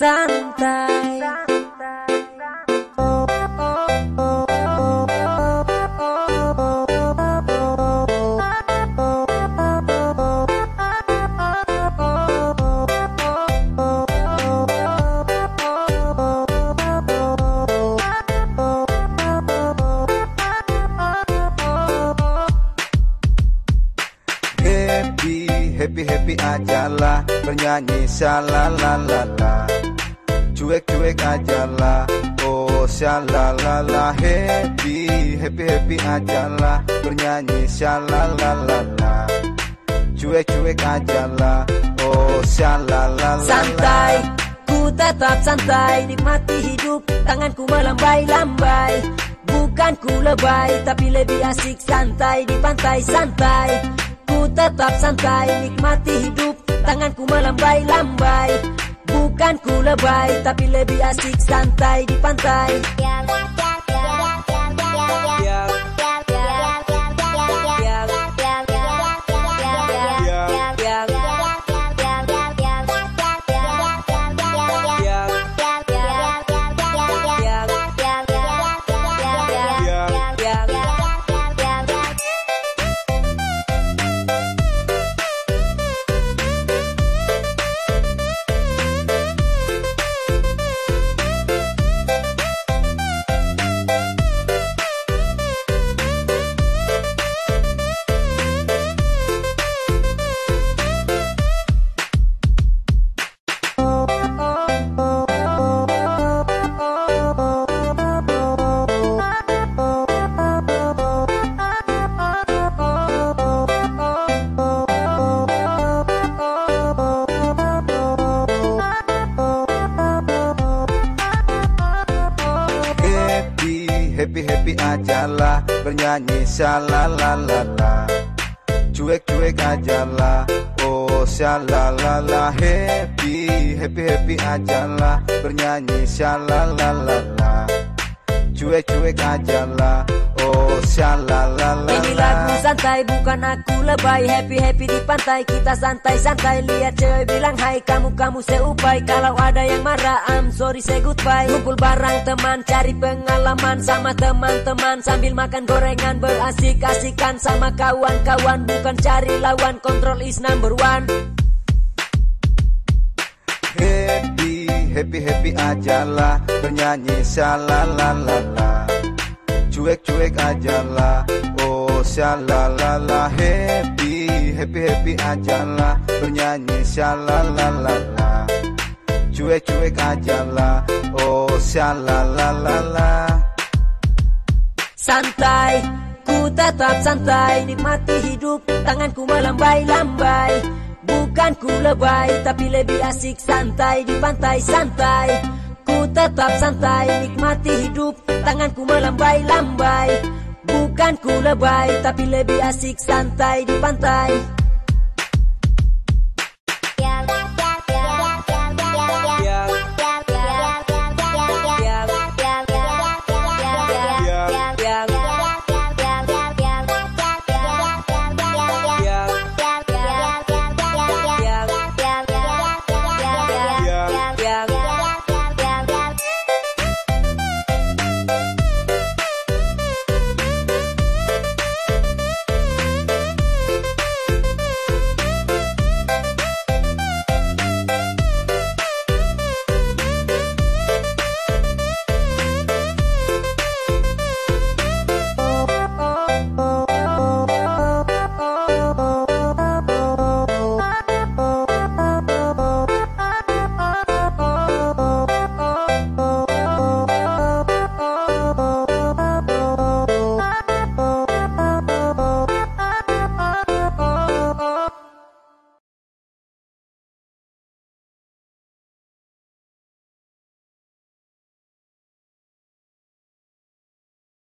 santai. Happy, happy, happy ajalah Bernyanyi shalalalala Cuek-cuek ajalah Oh shalalala Happy, happy, happy ajalah Bernyanyi shalalalala. Cuek-cuek ajalah Oh shalalala Santai, ku tetap santai Nikmati hidup, tanganku melambai-lambai. Bukan ku lebay, tapi lebih asik santai Di pantai santai. Ku tetap santai, nikmati hidup. Tanganku melambai-lambai Bukan ku lebay, tapi lebih asik santai Di pantai happy, happy ajalah Bernyanyi shalalalala. Cuek-cuek ajalah Oh shalalala Happy, happy, happy ajalah Bernyanyi shalalalala Cuek-cuek ajalah Oh shalalala Ini lagu santai bukan aku. Lebay Happy happy di pantai. Kita santai santai Lihat cewek bilang hai kamu kamu seupai Kalau ada yang marah I'm sorry say goodbye. Kumpul barang teman cari pengalaman. Sama teman-teman Sambil makan gorengan. Berasik-asikan sama kawan-kawan. Bukan cari lawan control is number one Happy, happy, happy ajalah Bernyanyi shalalalala. Cuek-cuek ajalah Oh shalalala Happy, happy, happy ajalah Bernyanyi shalalalala. Cuek-cuek ajalah Oh shalalala Santai, ku tetap santai Nikmati hidup, tanganku melambai-lambai Bukan ku lebay, tapi lebih asik santai Di pantai santai. Ku tetap santai, nikmati hidup Tanganku melambai-lambai. Bukan ku lebay, tapi lebih asik santai di pantai